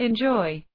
Enjoy.